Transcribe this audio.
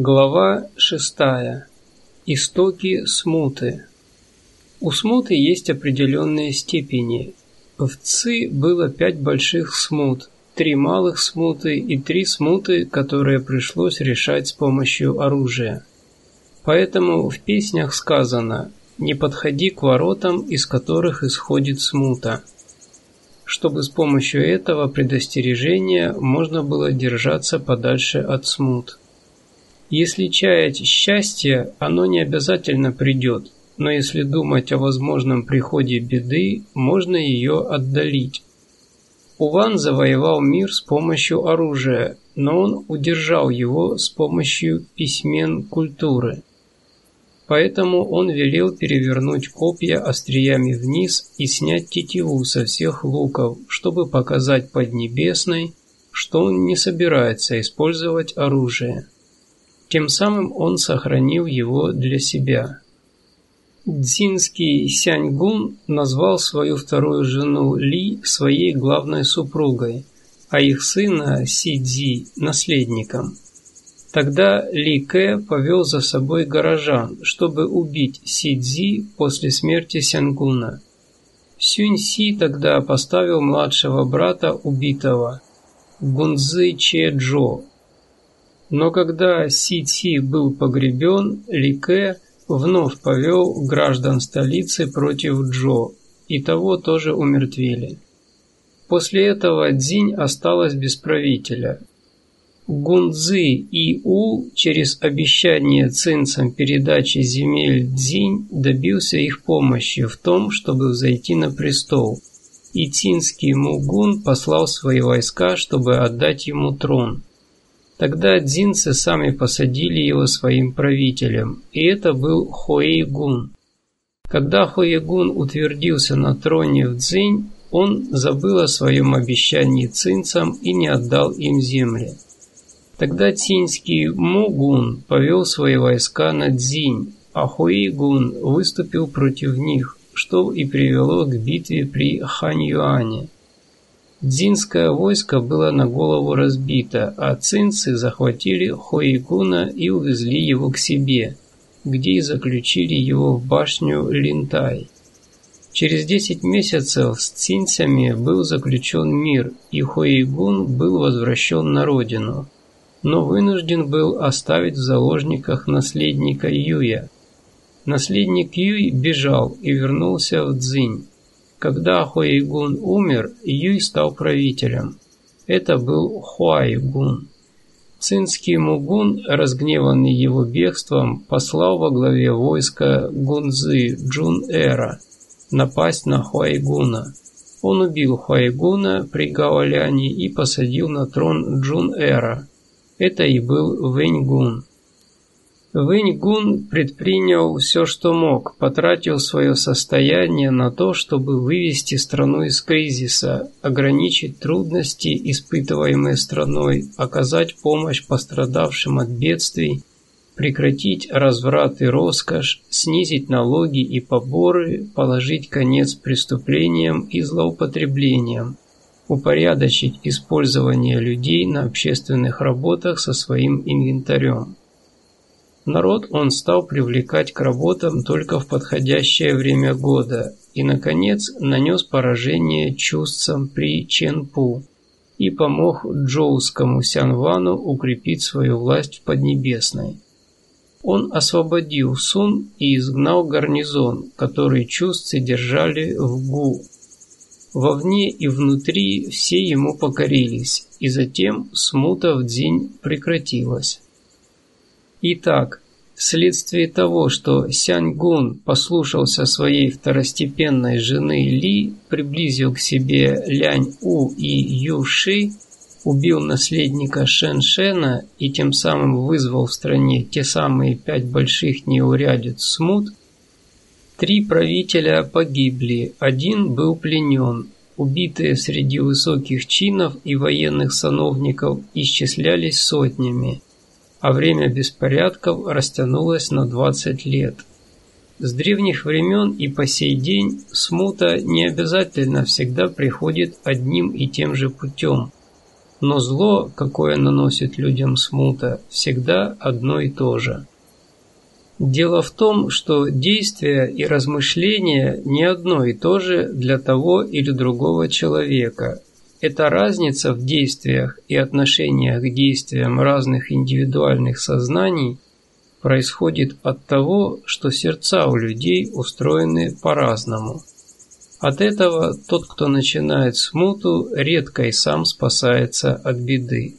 Глава 6. Истоки смуты. У смуты есть определенные степени. В ЦИ было пять больших смут, три малых смуты и три смуты, которые пришлось решать с помощью оружия. Поэтому в песнях сказано «Не подходи к воротам, из которых исходит смута» чтобы с помощью этого предостережения можно было держаться подальше от смут. Если чаять счастье, оно не обязательно придет, но если думать о возможном приходе беды, можно ее отдалить. Уван завоевал мир с помощью оружия, но он удержал его с помощью письмен культуры. Поэтому он велел перевернуть копья остриями вниз и снять тетиву со всех луков, чтобы показать Поднебесной, что он не собирается использовать оружие. Тем самым он сохранил его для себя. Дзинский Сяньгун назвал свою вторую жену Ли своей главной супругой, а их сына Си Цзи – наследником. Тогда Ли Кэ повел за собой горожан, чтобы убить Си Цзи после смерти Сянгуна. Сюнь Си тогда поставил младшего брата убитого, Гунзы Че Джо, но когда Си Ци был погребен, Ли Кэ вновь повел граждан столицы против Джо, и того тоже умертвили. После этого Дзинь осталась без правителя. Гунзы и У через обещание цинцам передачи земель Дзинь добился их помощи в том, чтобы взойти на престол, и цинский Мугун послал свои войска, чтобы отдать ему трон – Тогда дзинцы сами посадили его своим правителем, и это был Хоэйгун. Когда Хоэйгун утвердился на троне в Цзинь, он забыл о своем обещании цинцам и не отдал им земли. Тогда цинский Мугун повел свои войска на Цзинь, а Хуэйгун выступил против них, что и привело к битве при Ханьюане. Дзинское войско было на голову разбито, а цинцы захватили Хоигуна и увезли его к себе, где и заключили его в башню Линтай. Через десять месяцев с цинцами был заключен мир, и Хоигун был возвращен на родину, но вынужден был оставить в заложниках наследника Юя. Наследник Юй бежал и вернулся в Цзинь. Когда Хуэйгун умер, Юй стал правителем. Это был Хуайгун. Цинский Мугун, разгневанный его бегством, послал во главе войска Гунзы Джун-Эра напасть на Хуайгуна. Он убил Хуайгуна при Гаоляне и посадил на трон Джун-Эра. Это и был Вэньгун. Вэньгун предпринял все, что мог, потратил свое состояние на то, чтобы вывести страну из кризиса, ограничить трудности, испытываемые страной, оказать помощь пострадавшим от бедствий, прекратить разврат и роскошь, снизить налоги и поборы, положить конец преступлениям и злоупотреблениям, упорядочить использование людей на общественных работах со своим инвентарем. Народ он стал привлекать к работам только в подходящее время года и, наконец, нанес поражение чувствам при Ченпу и помог джоускому Сянвану укрепить свою власть в Поднебесной. Он освободил Сун и изгнал гарнизон, который чувцы держали в Гу. Вовне и внутри все ему покорились, и затем смута в день прекратилась. Итак, вследствие того, что Сяньгун послушался своей второстепенной жены Ли, приблизил к себе Лянь-У и Ю-Ши, убил наследника Шэн-Шэна и тем самым вызвал в стране те самые пять больших неурядиц смут, три правителя погибли, один был пленен, убитые среди высоких чинов и военных сановников исчислялись сотнями – а время беспорядков растянулось на 20 лет. С древних времен и по сей день смута не обязательно всегда приходит одним и тем же путем. но зло, какое наносит людям смута, всегда одно и то же. Дело в том, что действие и размышление не одно и то же для того или другого человека. Эта разница в действиях и отношениях к действиям разных индивидуальных сознаний происходит от того, что сердца у людей устроены по-разному. От этого тот, кто начинает смуту, редко и сам спасается от беды.